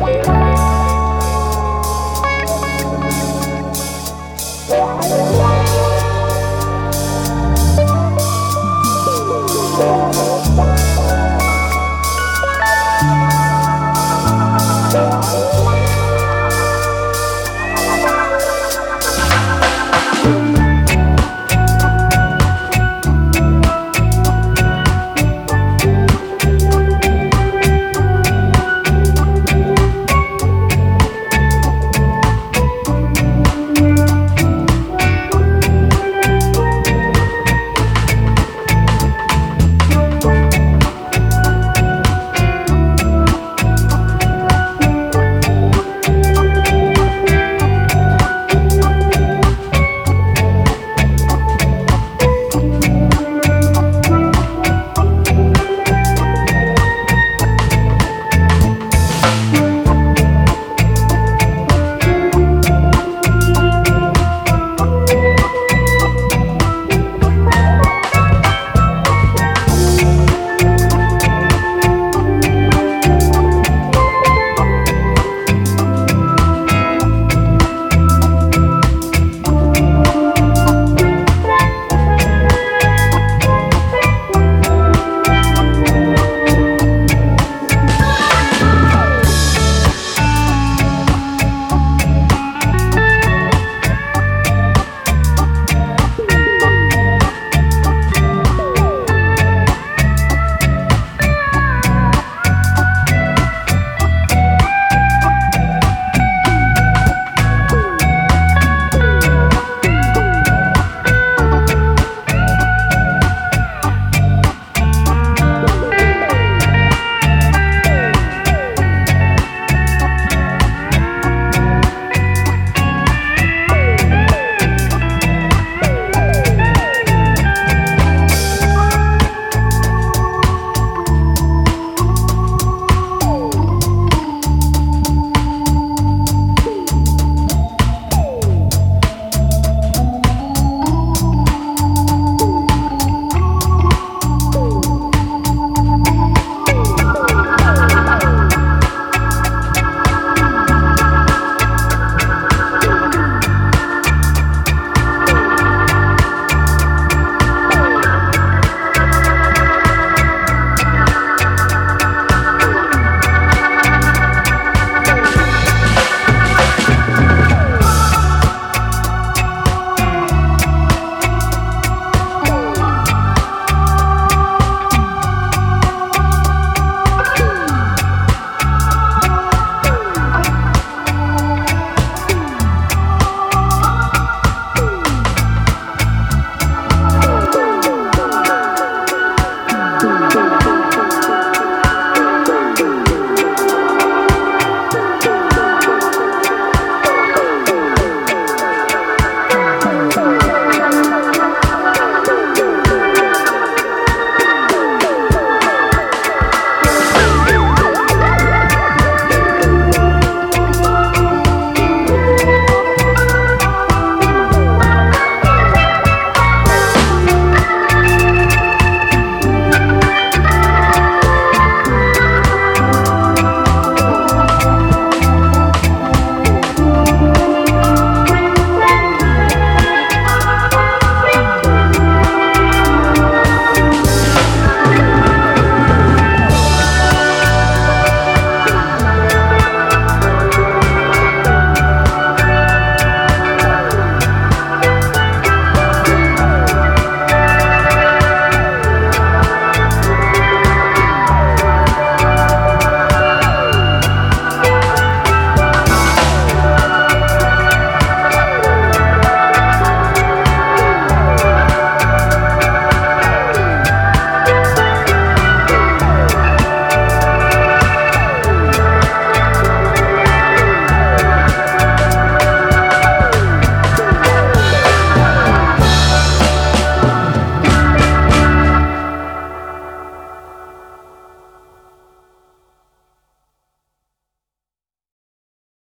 Bye.